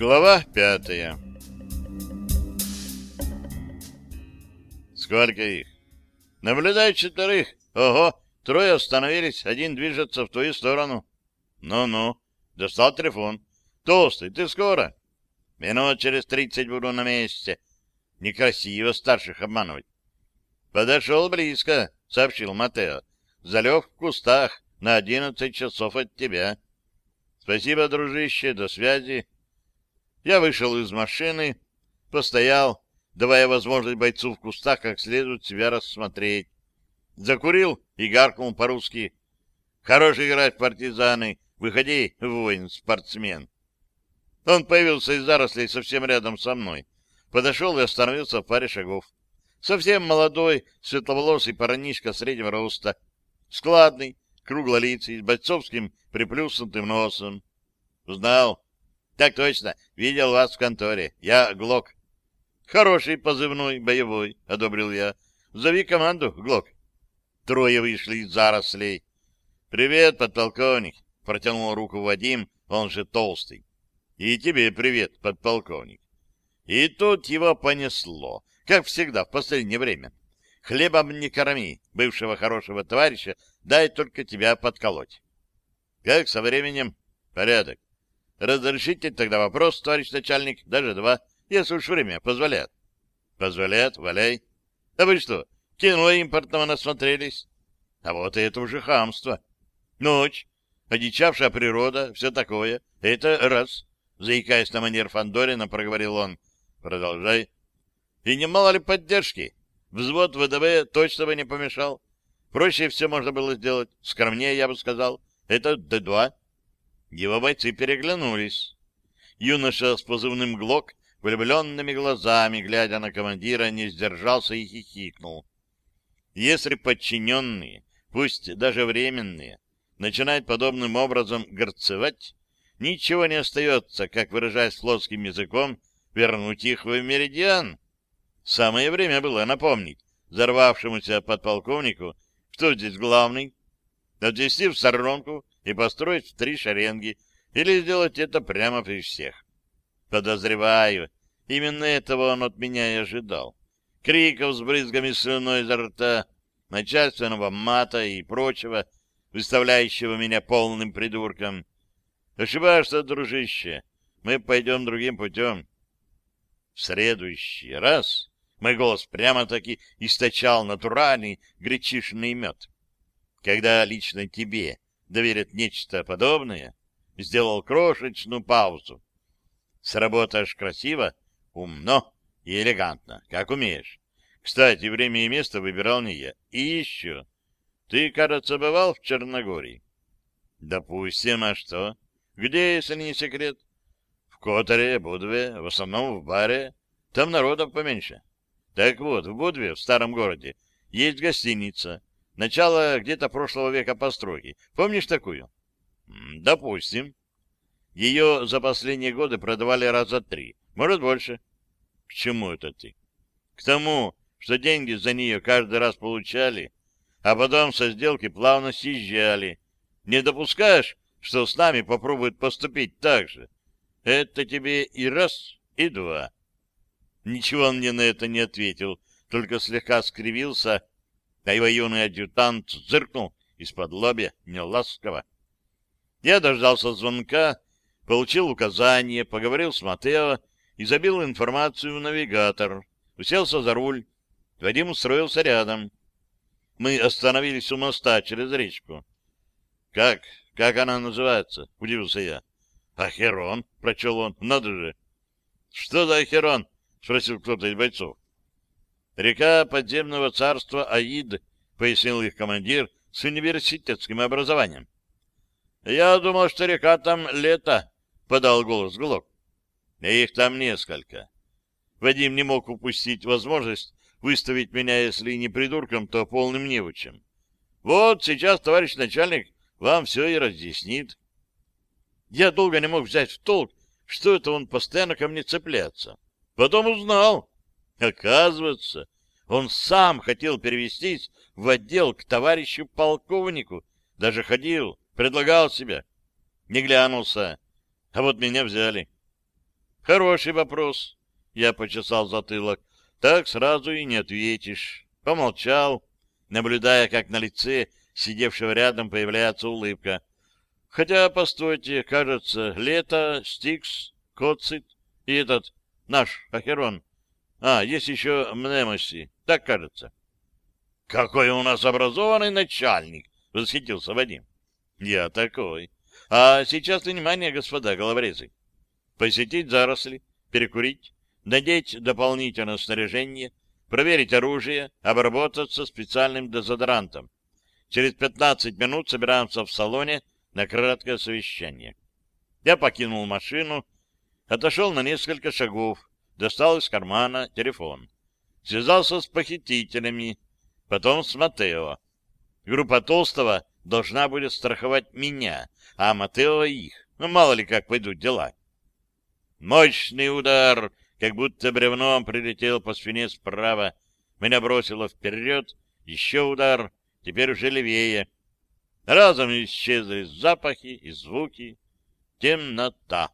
Глава пятая Сколько их? Наблюдаю четверых. Ого, трое остановились, один движется в твою сторону. Ну-ну, достал телефон. Толстый, ты скоро? Минут через тридцать буду на месте. Некрасиво старших обманывать. Подошел близко, сообщил Матео. Залег в кустах на одиннадцать часов от тебя. Спасибо, дружище, до связи. Я вышел из машины, постоял, давая возможность бойцу в кустах как следует себя рассмотреть. Закурил и гаркнул по-русски. «Хорош играть партизаны. Выходи, воин-спортсмен». Он появился из зарослей совсем рядом со мной. Подошел и остановился в паре шагов. Совсем молодой, светловолосый парнишка среднего роста. Складный, круглолицый, с бойцовским приплюснутым носом. Узнал? Так точно. Видел вас в конторе. Я Глок. Хороший позывной, боевой, одобрил я. Зови команду, Глок. Трое вышли из зарослей. Привет, подполковник. Протянул руку Вадим, он же толстый. И тебе привет, подполковник. И тут его понесло, как всегда в последнее время. Хлебом не корми бывшего хорошего товарища, дай только тебя подколоть. Как со временем? Порядок. Разрешите тогда вопрос, товарищ начальник, даже два, если уж время позволяет. Позволяет, валяй. А вы что, кино импортного насмотрелись? А вот это уже хамство. Ночь, одичавшая природа, все такое. Это раз. Заикаясь на манер Фандорина, проговорил он. Продолжай. И не мало ли поддержки? Взвод ВДВ точно бы не помешал. Проще все можно было сделать. Скромнее, я бы сказал. Это Д-2. Его бойцы переглянулись. Юноша с позывным «Глок» влюбленными глазами, глядя на командира, не сдержался и хихикнул. Если подчиненные, пусть даже временные, начинают подобным образом горцевать, ничего не остается, как выражаясь флотским языком, вернуть их в меридиан. Самое время было напомнить взорвавшемуся подполковнику, кто здесь главный, отвести в сторонку и построить в три шеренги, или сделать это прямо при всех. Подозреваю, именно этого он от меня и ожидал. Криков с брызгами слюной изо рта, начальственного мата и прочего, выставляющего меня полным придурком. Ошибаешься, дружище, мы пойдем другим путем. В следующий раз мой голос прямо-таки источал натуральный гречишный мед. Когда лично тебе доверят нечто подобное, сделал крошечную паузу. Сработаешь красиво, умно и элегантно, как умеешь. Кстати, время и место выбирал не я. И еще. Ты, кажется, бывал в Черногории? Допустим, а что? Где, если не секрет? В Которе, Будве, в основном в баре. Там народов поменьше. Так вот, в Будве, в старом городе, есть гостиница. Начало где-то прошлого века постройки. Помнишь такую? Допустим. Ее за последние годы продавали раза три, может больше. К чему это ты? К тому, что деньги за нее каждый раз получали, а потом со сделки плавно съезжали. Не допускаешь, что с нами попробуют поступить так же? Это тебе и раз, и два. Ничего он мне на это не ответил, только слегка скривился а его юный адъютант зыркнул из-под лобья неласково. Я дождался звонка, получил указание, поговорил с Матео и забил информацию в навигатор. Уселся за руль. Вадим устроился рядом. Мы остановились у моста через речку. — Как? Как она называется? — удивился я. — Ахерон, — прочел он. — Надо же. — Что за Ахерон? — спросил кто-то из бойцов. Река подземного царства Аид, пояснил их командир с университетским образованием. Я думал, что река там лето, подал голос Глок. Их там несколько. Вадим не мог упустить возможность выставить меня, если не придурком, то полным невучем. Вот сейчас товарищ начальник вам все и разъяснит. Я долго не мог взять в толк, что это он постоянно ко мне цепляется. Потом узнал, Оказывается, он сам хотел перевестись в отдел к товарищу полковнику, даже ходил, предлагал себя. Не глянулся, а вот меня взяли. Хороший вопрос. Я почесал затылок. Так сразу и не ответишь. Помолчал, наблюдая, как на лице сидевшего рядом появляется улыбка. Хотя, постойте, кажется, Лето, Стикс, Коцит и этот наш Ахерон. А, есть еще Мнемоси, так кажется. — Какой у нас образованный начальник! — восхитился Вадим. — Я такой. А сейчас внимание, господа головорезы. Посетить заросли, перекурить, надеть дополнительное снаряжение, проверить оружие, обработаться специальным дезодорантом. Через 15 минут собираемся в салоне на краткое совещание. Я покинул машину, отошел на несколько шагов, достал из кармана телефон. Связался с похитителями, потом с Матео. Группа Толстого должна будет страховать меня, а Матео их. Ну, мало ли как пойдут дела. Мощный удар, как будто бревном прилетел по спине справа. Меня бросило вперед, еще удар, теперь уже левее. Разом исчезли запахи и звуки. Темнота.